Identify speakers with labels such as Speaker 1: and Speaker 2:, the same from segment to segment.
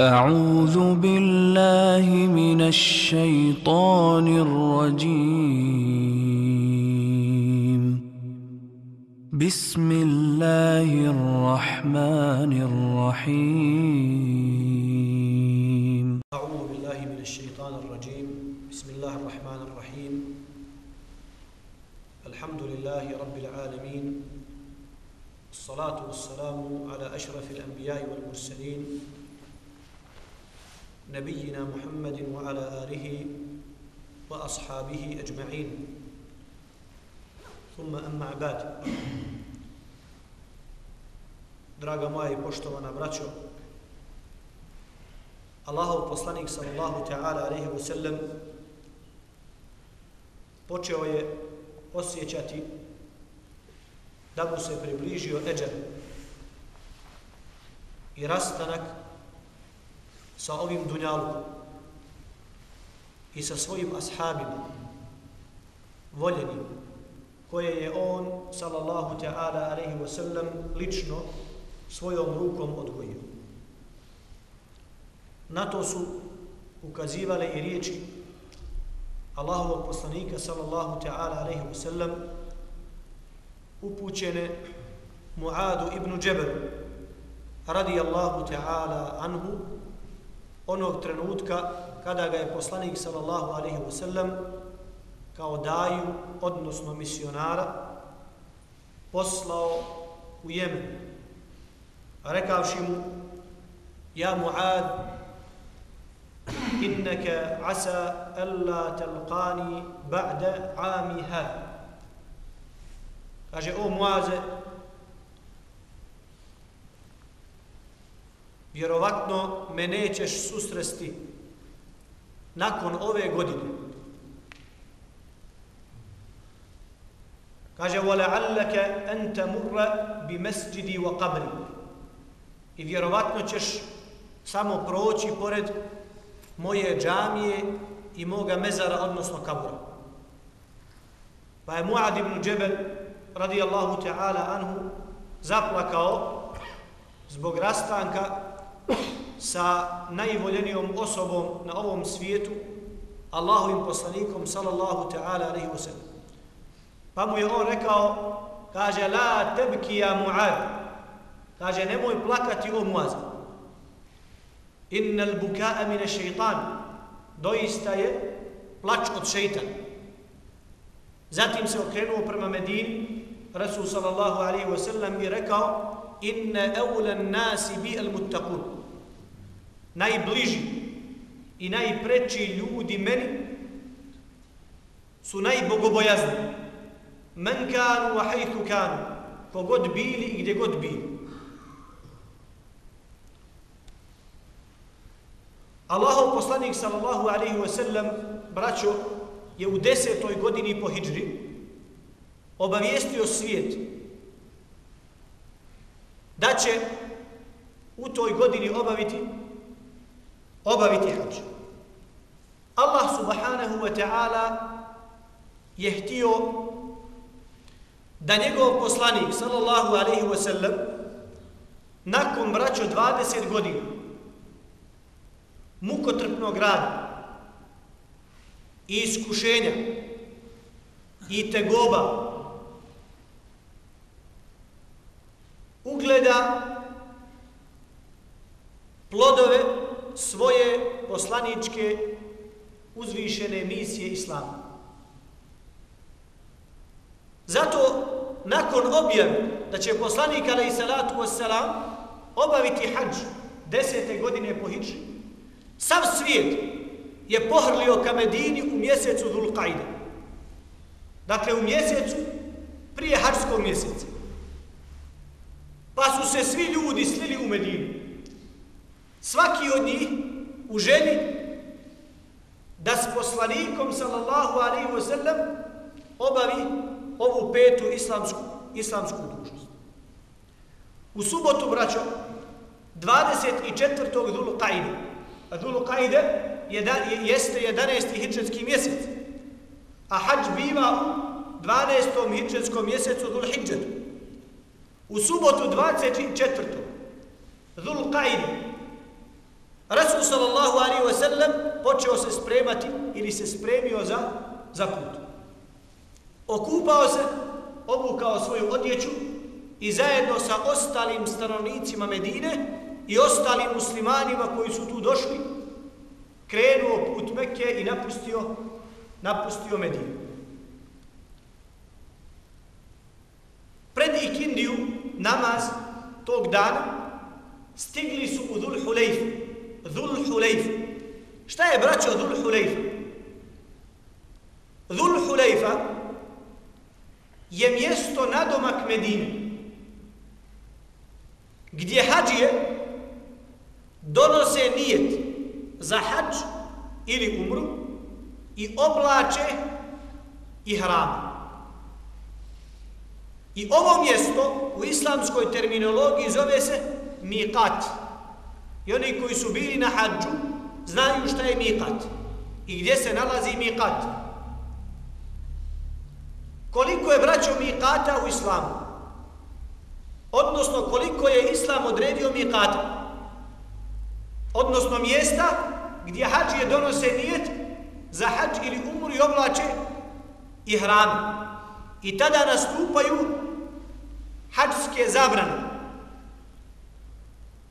Speaker 1: أعوذ بالله من الشيطان الرجيم. بسم الله الرحمن الرحيم.
Speaker 2: أعوذ بالله من الشيطان الرجيم. بسم الله الرحمن الرحيم. الحمد لله رب العالمين. الصلاة والسلام على أشرف الأنبياء والمرسلين نبينا محمد وعلى آله وأصحابه أجمعين ثم أما بعد Draga moja i poštovana braćo, Allahov poslanik sallallahu ta'ala alaihi wa sallam počeo je osjećati da mu se približio eđer i rastanak sa ovim dunjalkom i sa svojim ashabima voljenim koje je on sallallahu ta'ala alaihi wa sallam lično svojom rukom odgojio. Na to su ukazivale i riječi Allahovog poslanika sallallahu ta'ala alaihi wa sallam upućene Muadu ibn Džeberu radijallahu ta'ala anhu onog trenutka kada ga je poslanik sallallahu alaihi wa sallam kao daju, odnosno misionara, poslao u Jemen, rekavši mu, ja Muad, innaka asa alla telqani ba'da ami hada. Kaže, o Muaze, vjerovatno me nećeš susresti nakon ove godine. Kaže, وَلَعَلَّكَ أَن تَمُرَّ بِمَسْجِدِ وَقَبْرِ I vjerovatno ćeš samo proći pored moje džamije i moga mezara, odnosno kabura. Pa je Muad ibn Džebel, radijallahu ta'ala anhu, zaplakao zbog rastanka sa najvoljenijom osobom na ovom svijetu, Allahovim poslanikom, sallallahu ta'ala alaihi wa sallam. Pa mu je on rekao, kaže, la tebki ja Muad, kaže, nemoj plakati o Muaz. Innal buka'a mine šeitan, doista je plač od šeitana. Zatim se okrenuo prema Medini, Rasul sallallahu alaihi wa sallam i rekao, inna eulan nasi bi al muttaqun. Najbliži i najpreći ljudi meni su najbogobojazni. Men kanu wa hajthu kanu. Kogod bili i gdje god bili. Allahov poslanik sallallahu alaihi wa sallam braćo je u desetoj godini po hijđri obavijestio svijet da će u toj godini obaviti obaviti hađ. Allah subhanahu wa ta'ala je htio da njegov poslanik sallallahu alaihi wa sallam nakon braćo 20 godina mukotrpnog rada i iskušenja i tegoba ugleda plodove svoje poslaničke uzvišene misije Islama. Zato, nakon objave da će poslanik alaih salatu wassalam obaviti hađ desete godine po hiđi, sav svijet je pohrlio ka Medini u mjesecu Dhulqaida. Dakle, u mjesecu prije hađskog mjeseca. Pa su se svi ljudi slili u Medinu. Svaki od njih u želji da s poslanikom sallallahu alaihi wa sallam obavi ovu petu islamsku, islamsku dužnost. U subotu, braćo, 24. Dhulu Qaide, a Dhulu Qaide jeste 11. hijđanski mjesec, a hađ biva u 12. hijđanskom mjesecu Dhul Hijđetu. U subotu 24. Dhul Rasul sallallahu alaihi wa sallam počeo se spremati ili se spremio za, za put. Okupao se, obukao svoju odjeću i zajedno sa ostalim stanovnicima Medine i ostalim muslimanima koji su tu došli, krenuo put Mekke i napustio, napustio Medinu. Pred ikindiju, namaz tog dana, stigli su u Dhul Hulejf. Dhul Hulejf. Šta je braćo Dhul Hulejfa? Dhul Hulejfa je mjesto nadomak Medine, gdje hađije donose nijet za hađ ili umru i oblače i hram. I ovo mjesto u islamskoj terminologiji zove se miqat. I oni koji su bili na hađu znaju šta je miqat i gdje se nalazi miqat. Koliko je braćo miqata u islamu? Odnosno koliko je islam odredio miqata? Odnosno mjesta gdje hađije donose nijet za hađ ili umru i oblače i hranu. I tada nastupaju hađske zabrane.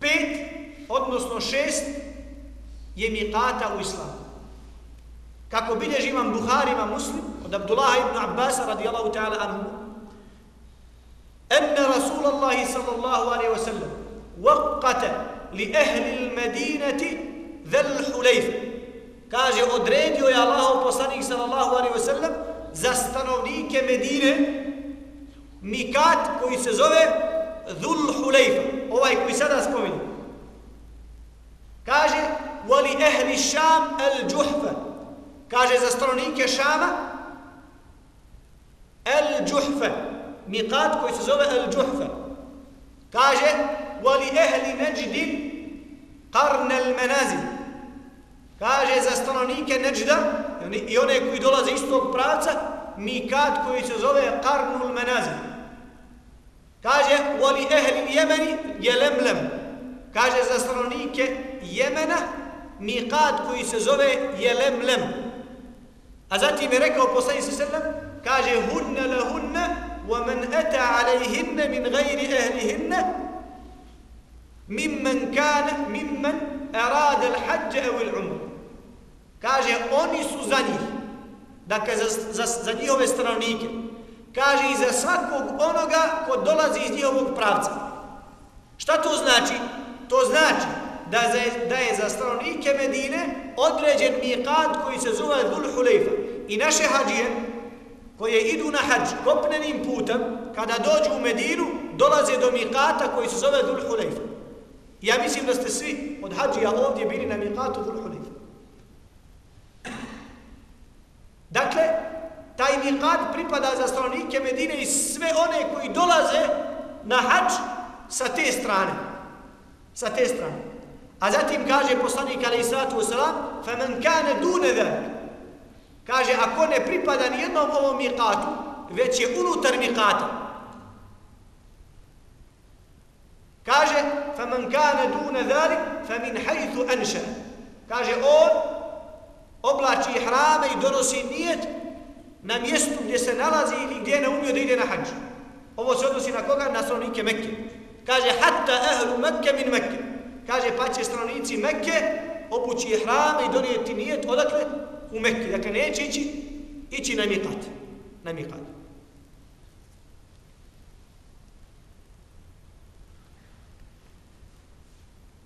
Speaker 2: Pet, odnosno šest, je miqata u islamu. Kako bilježi imam Buhari, imam Muslim, od Abdullah ibn Abbas, radijallahu ta'ala anhu, أن رسول الله صلى الله عليه وسلم وقت لأهل المدينة ذا الحليفة kaže odredio je Allahov poslanik sallallahu alejhi ve sellem za stanovnike Medine mikat koji se zove Dhul Hulejfa, ovaj koji sada spominje. Kaže, voli ehli Šam el džuhfe. Kaže za stanovnike Šama, el džuhfe. Mikat koji se zove el džuhfe. Kaže, voli ehli Neđdi karne el Menazil. Kaže za stanovnike Neđda i one koji dolaze iz tog pravca, mikat koji se zove Karnul Menazil. Kaže, voli ehli Jemeni je lemlem. Kaže za stanovnike Jemena, miqat koji se zove Jelemlem. A zatim je rekao poslani se sallam, kaže, hunne le hunne, wa men eta alejhinne min gajri ehlihinne, mimmen kane, mimmen erade l'hađe evo l'umru. Kaže, oni su za njih, dakle za, za, za njihove stanovnike, kaže i za svakog onoga ko dolazi iz njihovog pravca. Šta to znači? To znači da, za, da je za stanovnike Medine određen miqat koji se zove Dhul Hulejfa. I naše hađije koje idu na hađ kopnenim putem, kada dođu u Medinu, dolaze do miqata koji se zove Dhul Hulejfa. Ja mislim da ste svi od hađija ovdje bili na miqatu Dhul Hulejfa. Dakle, taj miqat pripada za stanovnike Medine i sve one koji dolaze na hađ sa te strane Sa te strane. A zatim kaže poslanik alaih sallatu wasalam فَمَنْ كَانَ دُونَ ذَلِكَ Kaže, ako ne pripada ni jednom ovom miqatu, već je unutar miqata. Kaže, فَمَنْ كَانَ دُونَ ذَلِكَ فَمِنْ حَيْثُ أَنْشَ Kaže, on oblači hrame i donosi nijet na mjestu gdje se nalazi ili gdje ne umio da ide na hađ. Ovo se odnosi na koga? Na stanovnike Mekke. Kaže, hatta ehlu Mekke min Mekke. Kaže, pa će stanovnici Mekke obući hrame i donijeti nijet odakle? U Mekke. Dakle, neće ići, ići na mikat. Na mikat.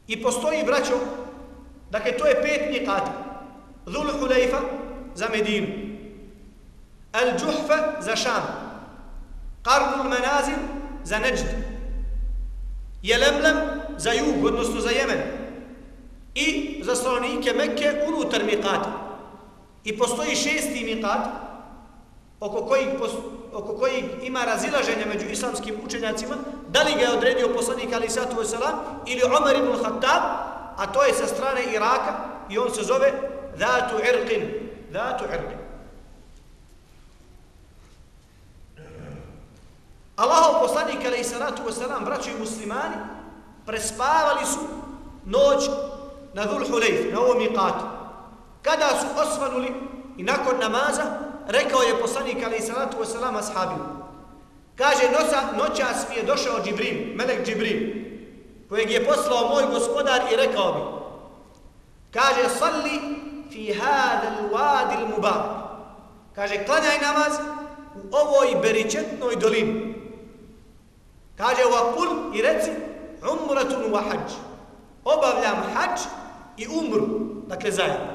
Speaker 2: I postoji, braćo, dakle, to je pet mikata. Dhul Hulejfa za Medinu. Al-Juhfa za Šam. Qarnul Manazil za Neđd. Jelemlem za Jug, odnosno za Jemen. I za stanovnike Mekke unutar miqata. I postoji šesti miqat oko kojih, oko kojih ima razilaženja među islamskim učenjacima, da li ga je odredio poslanik Ali Satu Veselam ili Omar ibn Khattab, a to je sa strane Iraka i on se zove Dhatu Irqin. Dhatu Irqin. Allahov poslanik alaih salatu wasalam, braćo i muslimani, prespavali su noć na Dhul Hulejf, na ovom miqatu. Kada su osvanuli i nakon namaza, rekao je poslanik ali i salatu wasalam ashabima. Kaže, nosa, noćas mi je došao Džibril, melek Džibril, kojeg je poslao moj gospodar i rekao mi. Kaže, salli fi hadal wadil mubarak. Kaže, klanjaj namaz u ovoj beričetnoj dolini. Kaže, wa kul i reci, umratun wa hađ. Obavljam hađ i umru, dakle zajedno.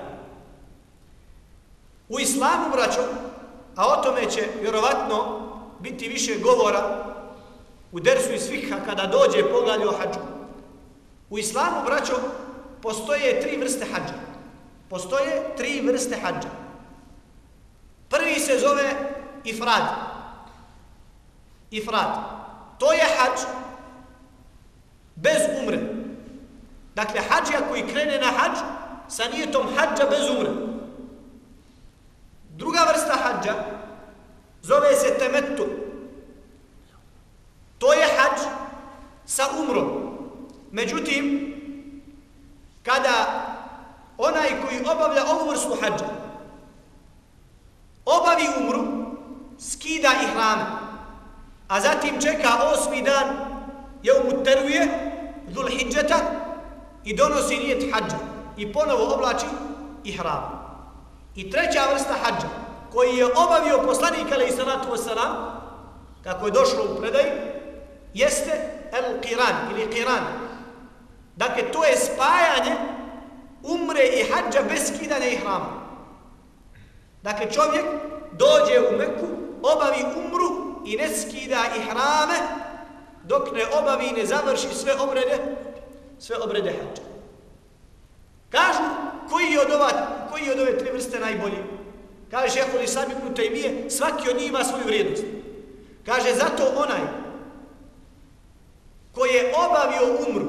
Speaker 2: U islamu, braćo, a o tome će vjerovatno biti više govora u dersu iz fikha kada dođe poglavlje o hađu. U islamu, braćo, postoje tri vrste hađa. Postoje tri vrste hađa. Prvi se zove ifrad. Ifrad. To je hađ bez umre. Dakle, hađija koji krene na hađ sa nijetom hađa bez umre. Druga vrsta hađa zove se temetu. To je hađ sa umrom. Međutim, kada onaj koji obavlja ovu vrstu hađa obavi umru, skida i hrame, a zatim čeka osmi dan je umuteruje dhul hijđeta i donosi nijet hađa i ponovo oblači i. I treća vrsta hađa koji je obavio poslanik alaih salatu wasalam, kako je došlo u predaj, jeste el qiran ili qiran. Dakle, to je spajanje umre i hađa bez skidanja ihrama. Dakle, čovjek dođe u Meku, obavi umru i ne skida ihrame dok ne obavi i ne završi sve obrede, sve obrede hađa. Kažu, koji je od, ova, koji je od ove tri vrste najbolji? Kaže šehol i sami puta i mije, svaki od njih ima svoju vrijednost. Kaže, zato onaj koji je obavio umru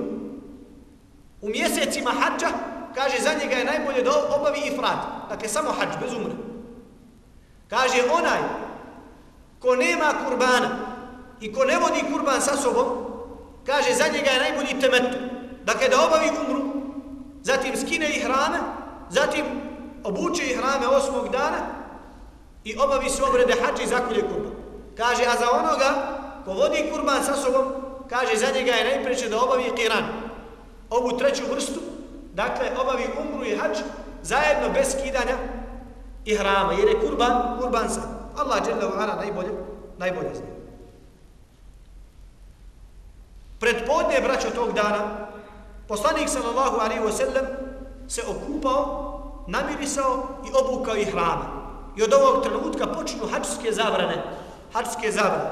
Speaker 2: u mjesecima hađa, kaže, za njega je najbolje da obavi ifrad. Dakle, samo hađ, bez umre. Kaže, onaj ko nema kurbana i ko ne vodi kurban sa sobom, kaže, za njega je najbolji temetu. Dakle, da obavi umru, zatim skine ih hrame, zatim obuče ih hrame osmog dana i obavi se obrede hađa i zakulje kurban. Kaže, a za onoga ko vodi kurban sa sobom, kaže, za njega je najpreće da obavi kiran. Ovu treću vrstu, dakle, obavi umru i hađ zajedno bez skidanja i hrama, jer je kurban, kurban sa. Allah je ve najbolje, najbolje zna. Pred podne, braćo, tog dana, poslanik sallallahu alaihi wa sallam se okupao namirisao i obukao i hrana. I od ovog trenutka počinu hačske zabrane. Hačske zabrane.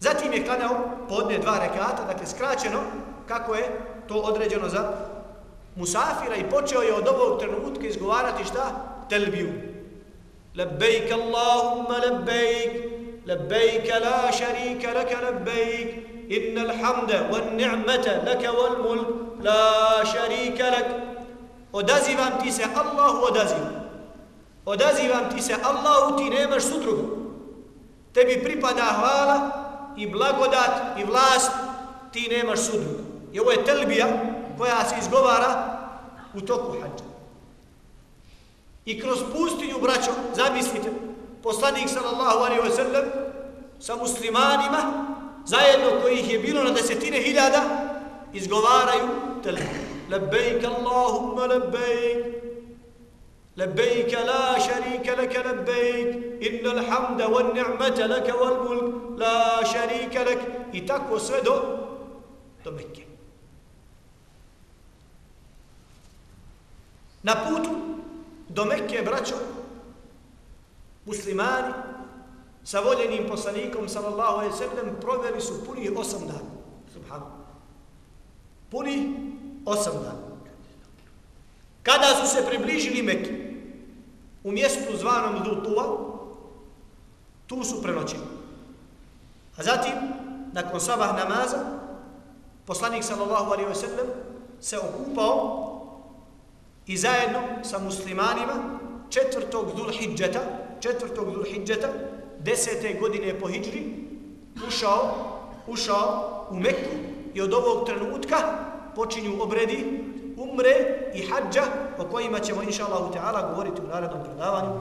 Speaker 2: Zatim je klanjao podne dva rekata, dakle skraćeno, kako je to određeno za musafira i počeo je od ovog trenutka izgovarati šta? Telbiju. Lebejk Allahumma lebejk, lebejk la šarika laka lebejk, inna alhamda wa ni'mata laka wal mulk, la šarika laka, Odazivam ti se Allahu odazivam. Odazivam ti se Allahu ti nemaš sudruga. Tebi pripada hvala i blagodat i vlast ti nemaš sudruga. I ovo je telbija koja se izgovara u toku hađa. I kroz pustinju, braćo, zamislite, poslanik sallallahu alaihi wa sallam sa muslimanima, zajedno kojih je bilo na desetine hiljada, izgovaraju telefon. Lebejk Allahumma lebejk. لبيك لا شريك لك لبيك إن الحمد والنعمة لك والملك لا شريك لك do Mekke. Na putu do Mekke, braćo, muslimani sa voljenim poslanikom, sallallahu alaihi sallam, proveli su puni osam dana. Subhanu. Puni osam dana. Kada su se približili Mekke, u mjestu zvanom Dutua, tu su prenoćili. A zatim, nakon sabah namaza, poslanik sallallahu alaihi ve sallam se okupao i zajedno sa muslimanima četvrtog dhul hijđeta, četvrtog dhul desete godine po hijđri, ušao, ušao u Mekku i od ovog trenutka počinju obredi umre i hađa o kojima ćemo inša Allahu Teala govoriti u narednom predavanju.